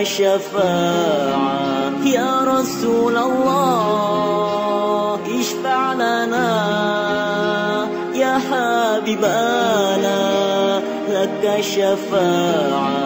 الشفاعة يا رسول الله اشفع لنا. يا حبيبنا لك الشفاعه